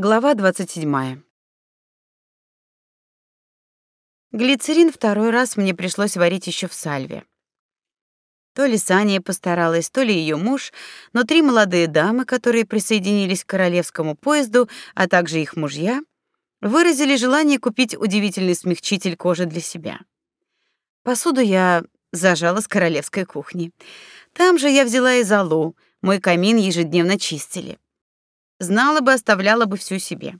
Глава 27. Глицерин второй раз мне пришлось варить еще в сальве. То ли Саня постаралась, то ли ее муж, но три молодые дамы, которые присоединились к королевскому поезду, а также их мужья, выразили желание купить удивительный смягчитель кожи для себя. Посуду я зажала с королевской кухни. Там же я взяла и залу, мой камин ежедневно чистили. Знала бы, оставляла бы всю себе.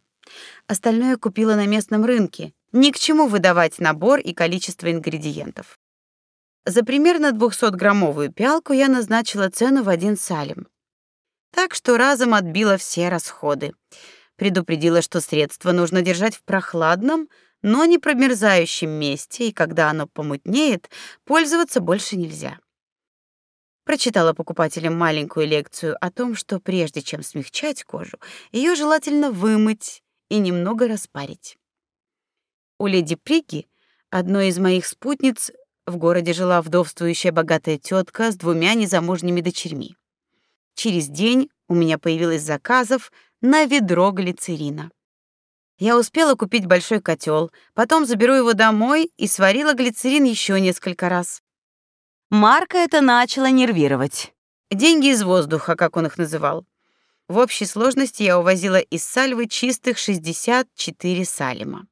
Остальное купила на местном рынке. Ни к чему выдавать набор и количество ингредиентов. За примерно 200-граммовую пиалку я назначила цену в один салим. Так что разом отбила все расходы. Предупредила, что средство нужно держать в прохладном, но не промерзающем месте, и когда оно помутнеет, пользоваться больше нельзя прочитала покупателям маленькую лекцию о том, что прежде чем смягчать кожу, ее желательно вымыть и немного распарить. У леди Приги, одной из моих спутниц, в городе жила вдовствующая богатая тетка с двумя незамужними дочерьми. Через день у меня появилось заказов на ведро глицерина. Я успела купить большой котел, потом заберу его домой и сварила глицерин еще несколько раз. Марка это начало нервировать. Деньги из воздуха, как он их называл. В общей сложности я увозила из Сальвы чистых 64 салима.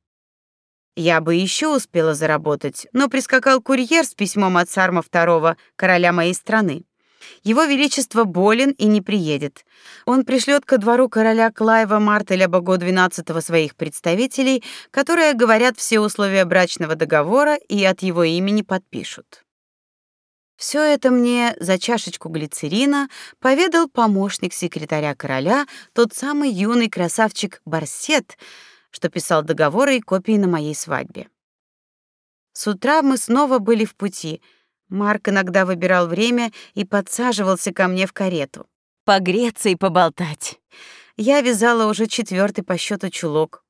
Я бы еще успела заработать, но прискакал курьер с письмом от Сарма II, короля моей страны. Его величество болен и не приедет. Он пришлет ко двору короля Клайва Мартеля Бого XII своих представителей, которые говорят все условия брачного договора и от его имени подпишут. Все это мне за чашечку глицерина поведал помощник секретаря короля, тот самый юный красавчик Барсет, что писал договоры и копии на моей свадьбе. С утра мы снова были в пути. Марк иногда выбирал время и подсаживался ко мне в карету. Погреться и поболтать. Я вязала уже четвертый по счету чулок.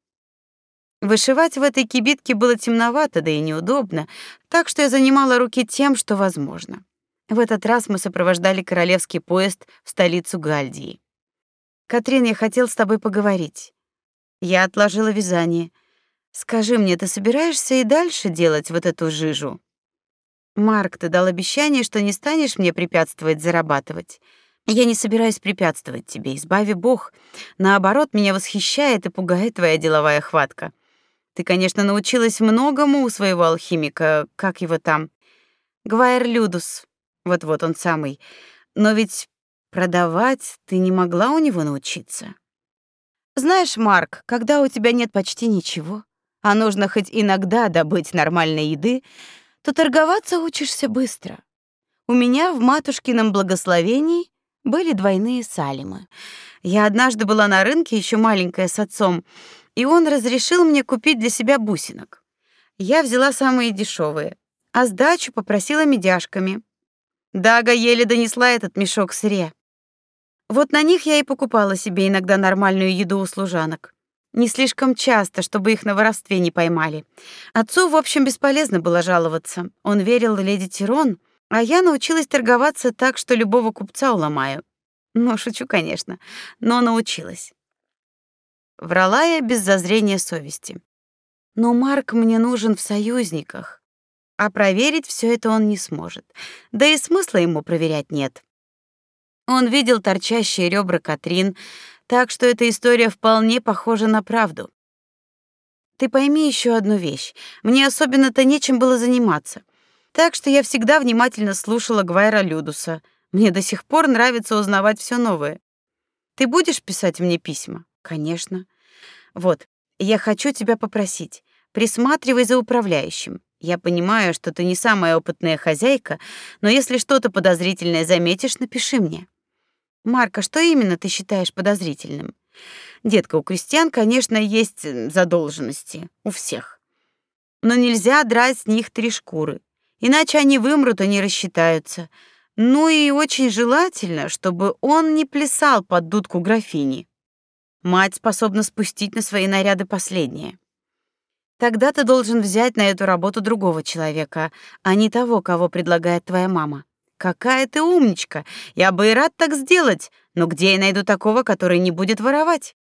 Вышивать в этой кибитке было темновато, да и неудобно, так что я занимала руки тем, что возможно. В этот раз мы сопровождали королевский поезд в столицу Гальдии. Катрин, я хотел с тобой поговорить. Я отложила вязание. Скажи мне, ты собираешься и дальше делать вот эту жижу? Марк, ты дал обещание, что не станешь мне препятствовать зарабатывать. Я не собираюсь препятствовать тебе, избави Бог. Наоборот, меня восхищает и пугает твоя деловая хватка. Ты, конечно, научилась многому у своего алхимика, как его там, Гвайер Людус. Вот-вот он самый. Но ведь продавать ты не могла у него научиться. Знаешь, Марк, когда у тебя нет почти ничего, а нужно хоть иногда добыть нормальной еды, то торговаться учишься быстро. У меня в матушкином благословении были двойные салимы. Я однажды была на рынке, еще маленькая с отцом, и он разрешил мне купить для себя бусинок. Я взяла самые дешевые, а сдачу попросила медяшками. Дага еле донесла этот мешок сырья. Вот на них я и покупала себе иногда нормальную еду у служанок. Не слишком часто, чтобы их на воровстве не поймали. Отцу, в общем, бесполезно было жаловаться. Он верил леди Тирон, а я научилась торговаться так, что любого купца уломаю. Ну, шучу, конечно, но научилась. Врала я без зазрения совести. Но Марк мне нужен в союзниках. А проверить все это он не сможет. Да и смысла ему проверять нет. Он видел торчащие ребра Катрин, так что эта история вполне похожа на правду. Ты пойми еще одну вещь. Мне особенно-то нечем было заниматься. Так что я всегда внимательно слушала Гвайра Людуса. Мне до сих пор нравится узнавать все новое. Ты будешь писать мне письма? Конечно. Вот, я хочу тебя попросить, присматривай за управляющим. Я понимаю, что ты не самая опытная хозяйка, но если что-то подозрительное заметишь, напиши мне. Марка, что именно ты считаешь подозрительным? Детка, у крестьян, конечно, есть задолженности, у всех. Но нельзя драть с них три шкуры, иначе они вымрут и не рассчитаются. Ну и очень желательно, чтобы он не плясал под дудку графини. Мать способна спустить на свои наряды последнее. Тогда ты должен взять на эту работу другого человека, а не того, кого предлагает твоя мама. Какая ты умничка! Я бы и рад так сделать, но где я найду такого, который не будет воровать?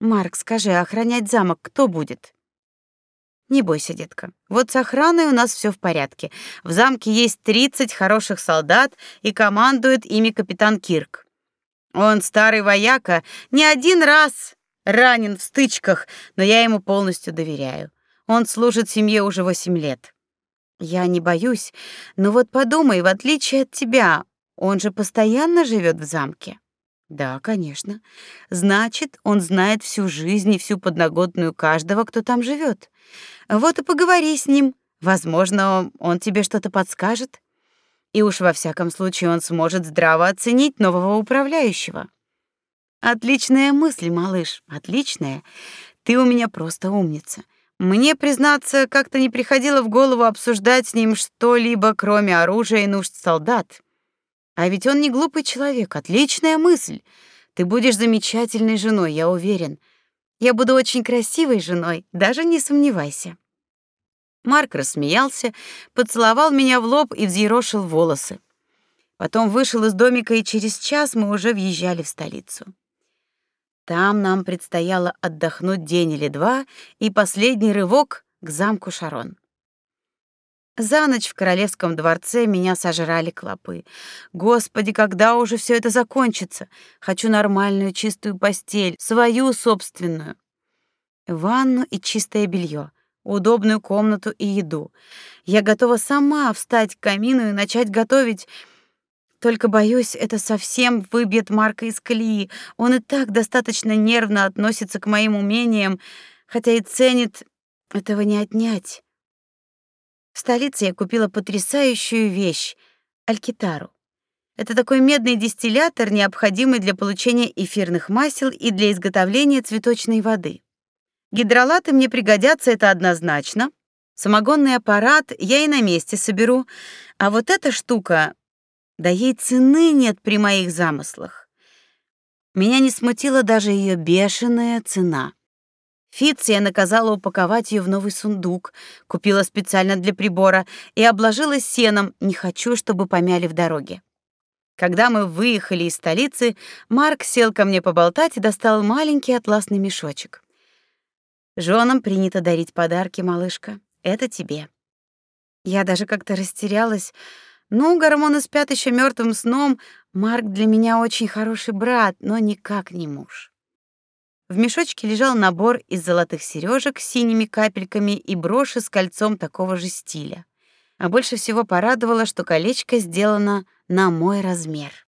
Марк, скажи, охранять замок кто будет? Не бойся, детка. Вот с охраной у нас все в порядке. В замке есть 30 хороших солдат, и командует ими капитан Кирк. Он старый вояка, не один раз ранен в стычках, но я ему полностью доверяю. Он служит семье уже восемь лет. Я не боюсь, но вот подумай, в отличие от тебя, он же постоянно живет в замке. Да, конечно. Значит, он знает всю жизнь и всю подноготную каждого, кто там живет. Вот и поговори с ним. Возможно, он тебе что-то подскажет. И уж во всяком случае он сможет здраво оценить нового управляющего. Отличная мысль, малыш, отличная. Ты у меня просто умница. Мне, признаться, как-то не приходило в голову обсуждать с ним что-либо, кроме оружия и нужд солдат. А ведь он не глупый человек, отличная мысль. Ты будешь замечательной женой, я уверен. Я буду очень красивой женой, даже не сомневайся. Марк рассмеялся, поцеловал меня в лоб и взъерошил волосы. Потом вышел из домика, и через час мы уже въезжали в столицу. Там нам предстояло отдохнуть день или два и последний рывок к замку Шарон. За ночь в королевском дворце меня сожрали клопы. Господи, когда уже все это закончится? Хочу нормальную чистую постель, свою собственную. Ванну и чистое белье, удобную комнату и еду. Я готова сама встать к камину и начать готовить только боюсь, это совсем выбьет Марка из колеи. Он и так достаточно нервно относится к моим умениям, хотя и ценит, этого не отнять. В столице я купила потрясающую вещь алькитару. Это такой медный дистиллятор, необходимый для получения эфирных масел и для изготовления цветочной воды. Гидролаты мне пригодятся, это однозначно. Самогонный аппарат я и на месте соберу, а вот эта штука да ей цены нет при моих замыслах. Меня не смутила даже ее бешеная цена. Фитц я наказала упаковать ее в новый сундук, купила специально для прибора и обложила сеном, не хочу, чтобы помяли в дороге. Когда мы выехали из столицы, Марк сел ко мне поболтать и достал маленький атласный мешочек. Женам принято дарить подарки, малышка. Это тебе. Я даже как-то растерялась, ну, гормоны спят еще мертвым сном. Марк для меня очень хороший брат, но никак не муж. В мешочке лежал набор из золотых сережек с синими капельками и броши с кольцом такого же стиля. А больше всего порадовало, что колечко сделано на мой размер.